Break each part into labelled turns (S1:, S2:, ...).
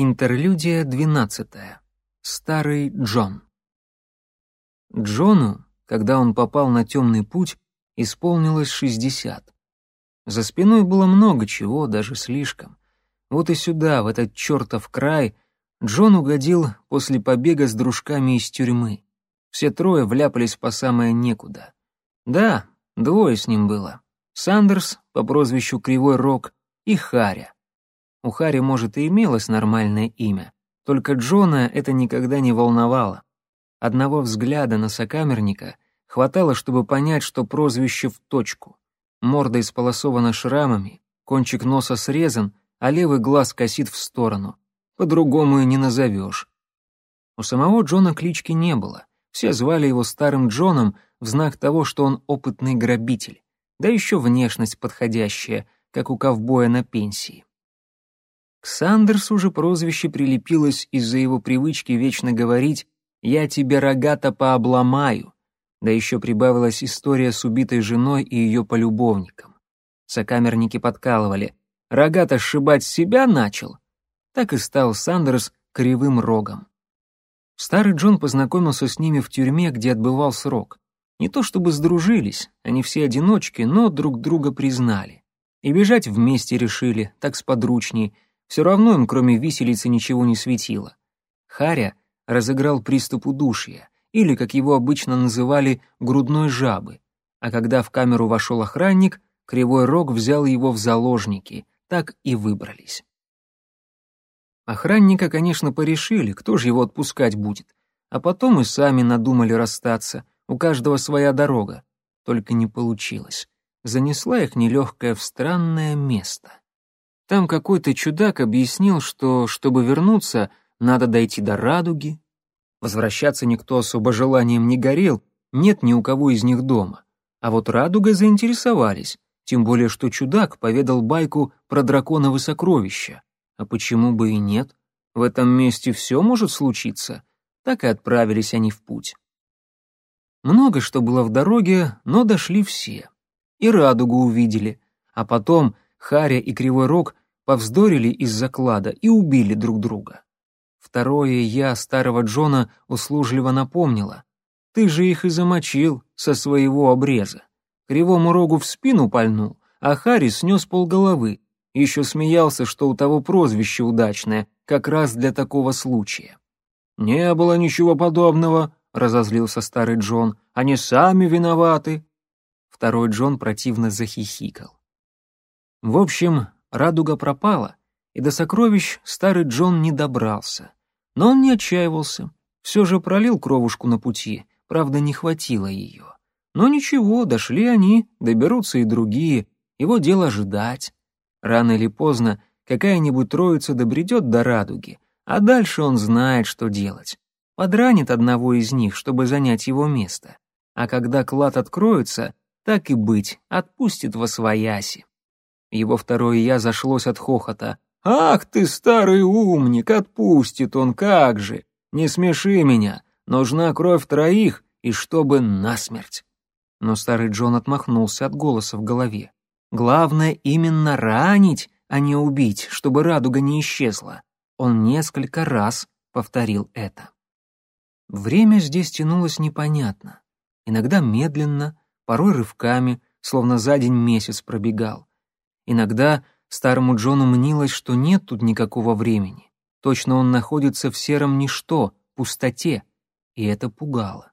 S1: Интерлюдия двенадцатая. Старый Джон. Джону, когда он попал на темный путь, исполнилось шестьдесят. За спиной было много чего, даже слишком. Вот и сюда, в этот чертов край, Джон угодил после побега с дружками из тюрьмы. Все трое вляпались по самое некуда. Да, двое с ним было. Сандерс по прозвищу Кривой Рог и Харя. У Хари, может, и имелось нормальное имя, только Джона это никогда не волновало. Одного взгляда на сокамерника хватало, чтобы понять, что прозвище в точку. Морда исполосована шрамами, кончик носа срезан, а левый глаз косит в сторону. По-другому и не назовешь. У самого Джона клички не было. Все звали его Старым Джоном в знак того, что он опытный грабитель. Да еще внешность подходящая, как у ковбоя на пенсии. Сандерсу же прозвище прилепилось из-за его привычки вечно говорить «я тебе рогато пообломаю», да еще прибавилась история с убитой женой и ее полюбовником. Сокамерники подкалывали «рогато сшибать себя начал», так и стал Сандерс кривым рогом. Старый Джон познакомился с ними в тюрьме, где отбывал срок. Не то чтобы сдружились, они все одиночки, но друг друга признали. И бежать вместе решили, так сподручней — все равно им, кроме виселицы, ничего не светило. Харя разыграл приступ удушья, или, как его обычно называли, грудной жабы. А когда в камеру вошел охранник, Кривой Рог взял его в заложники, так и выбрались. Охранника, конечно, порешили, кто же его отпускать будет. А потом и сами надумали расстаться, у каждого своя дорога. Только не получилось. Занесла их нелегкая в странное место. Там какой-то чудак объяснил, что, чтобы вернуться, надо дойти до радуги. Возвращаться никто особо желанием не горел, нет ни у кого из них дома. А вот радугой заинтересовались, тем более что чудак поведал байку про драконовы сокровища. А почему бы и нет? В этом месте все может случиться. Так и отправились они в путь. Много что было в дороге, но дошли все. И радугу увидели, а потом Харя и Кривой Рог повздорили из-за клада и убили друг друга. Второе я старого Джона услужливо напомнила. Ты же их и замочил со своего обреза. Кривому рогу в спину пальнул, а Харри снес полголовы. Еще смеялся, что у того прозвище удачное, как раз для такого случая. «Не было ничего подобного», — разозлился старый Джон. «Они сами виноваты». Второй Джон противно захихикал. В общем, радуга пропала, и до сокровищ старый Джон не добрался. Но он не отчаивался, все же пролил кровушку на пути, правда, не хватило ее. Но ничего, дошли они, доберутся и другие, его дело ожидать. Рано или поздно какая-нибудь троица добредет до радуги, а дальше он знает, что делать. Подранит одного из них, чтобы занять его место. А когда клад откроется, так и быть, отпустит во свояси. Его второе «я» зашлось от хохота. «Ах ты, старый умник, отпустит он, как же! Не смеши меня, нужна кровь троих, и чтобы насмерть!» Но старый Джон отмахнулся от голоса в голове. «Главное именно ранить, а не убить, чтобы радуга не исчезла». Он несколько раз повторил это. Время здесь тянулось непонятно. Иногда медленно, порой рывками, словно за день месяц пробегал. Иногда старому Джону мнилось, что нет тут никакого времени. Точно он находится в сером ничто, пустоте, и это пугало.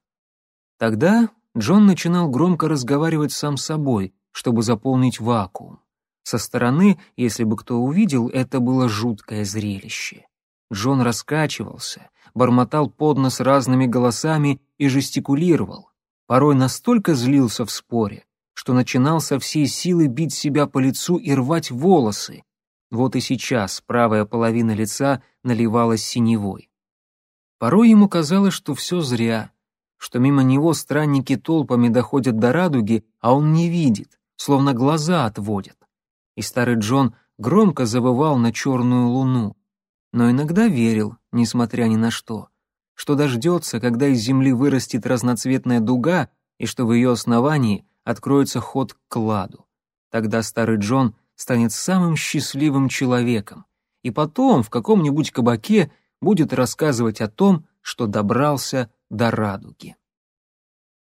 S1: Тогда Джон начинал громко разговаривать сам с собой, чтобы заполнить вакуум. Со стороны, если бы кто увидел, это было жуткое зрелище. Джон раскачивался, бормотал под нос разными голосами и жестикулировал. Порой настолько злился в споре, что начинал со всей силы бить себя по лицу и рвать волосы. Вот и сейчас правая половина лица наливалась синевой. Порой ему казалось, что все зря, что мимо него странники толпами доходят до радуги, а он не видит, словно глаза отводят. И старый Джон громко завывал на черную луну, но иногда верил, несмотря ни на что, что дождется, когда из земли вырастет разноцветная дуга, и что в ее основании откроется ход к кладу. Тогда старый Джон станет самым счастливым человеком, и потом в каком-нибудь кабаке будет рассказывать о том, что добрался до радуги.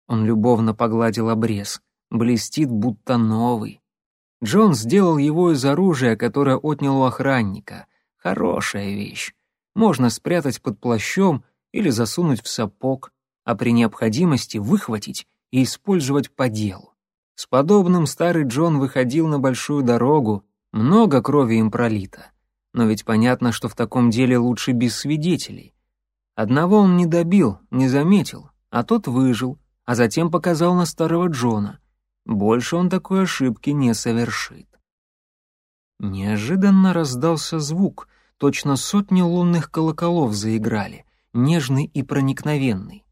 S1: Он любовно погладил обрез, блестит будто новый. Джон сделал его из оружия, которое отнял у охранника. Хорошая вещь. Можно спрятать под плащом или засунуть в сапог, а при необходимости выхватить и использовать по делу. С подобным старый Джон выходил на большую дорогу, много крови им пролито. Но ведь понятно, что в таком деле лучше без свидетелей. Одного он не добил, не заметил, а тот выжил, а затем показал на старого Джона. Больше он такой ошибки не совершит. Неожиданно раздался звук, точно сотни лунных колоколов заиграли, нежный и проникновенный.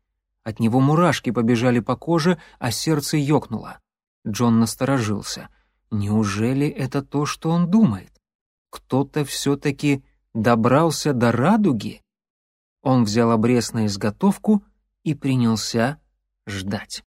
S1: От него мурашки побежали по коже, а сердце ёкнуло. Джон насторожился. Неужели это то, что он думает? Кто-то все-таки добрался до радуги? Он взял обрез на изготовку и принялся ждать.